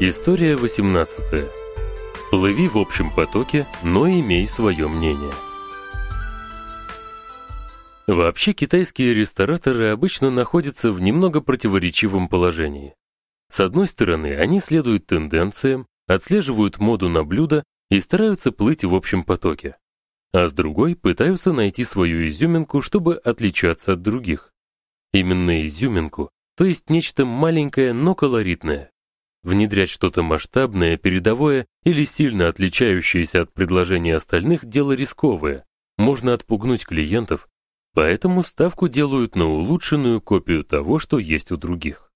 История 18. Плыви в общем потоке, но имей свое мнение. Вообще китайские рестораторы обычно находятся в немного противоречивом положении. С одной стороны, они следуют тенденциям, отслеживают моду на блюда и стараются плыть в общем потоке. А с другой пытаются найти свою изюминку, чтобы отличаться от других. Именно изюминку, то есть нечто маленькое, но колоритное. Внедрять что-то масштабное, передовое или сильно отличающееся от предложений остальных дело рисковое. Можно отпугнуть клиентов, поэтому ставку делают на улучшенную копию того, что есть у других.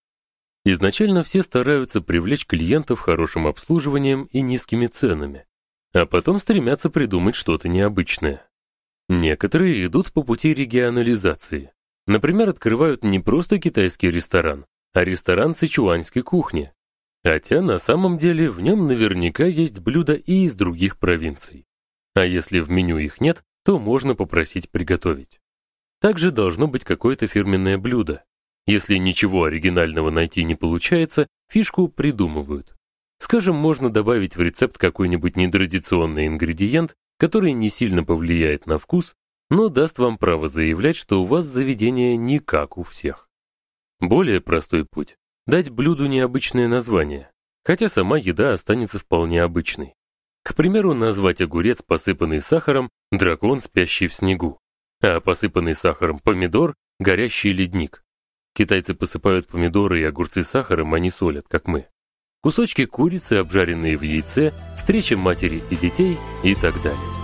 Изначально все стараются привлечь клиентов хорошим обслуживанием и низкими ценами, а потом стремятся придумать что-то необычное. Некоторые идут по пути регионализации. Например, открывают не просто китайский ресторан, а ресторан сычуаньской кухни, Хотя на самом деле в нем наверняка есть блюда и из других провинций. А если в меню их нет, то можно попросить приготовить. Также должно быть какое-то фирменное блюдо. Если ничего оригинального найти не получается, фишку придумывают. Скажем, можно добавить в рецепт какой-нибудь нетрадиционный ингредиент, который не сильно повлияет на вкус, но даст вам право заявлять, что у вас заведение не как у всех. Более простой путь дать блюду необычное название, хотя сама еда останется вполне обычной. К примеру, назвать огурец, посыпанный сахаром, дракон, спящий в снегу, а посыпанный сахаром помидор горящий ледник. Китайцы посыпают помидоры и огурцы сахаром, а не солят, как мы. Кусочки курицы, обжаренные в яйце, встреча матери и детей и так далее.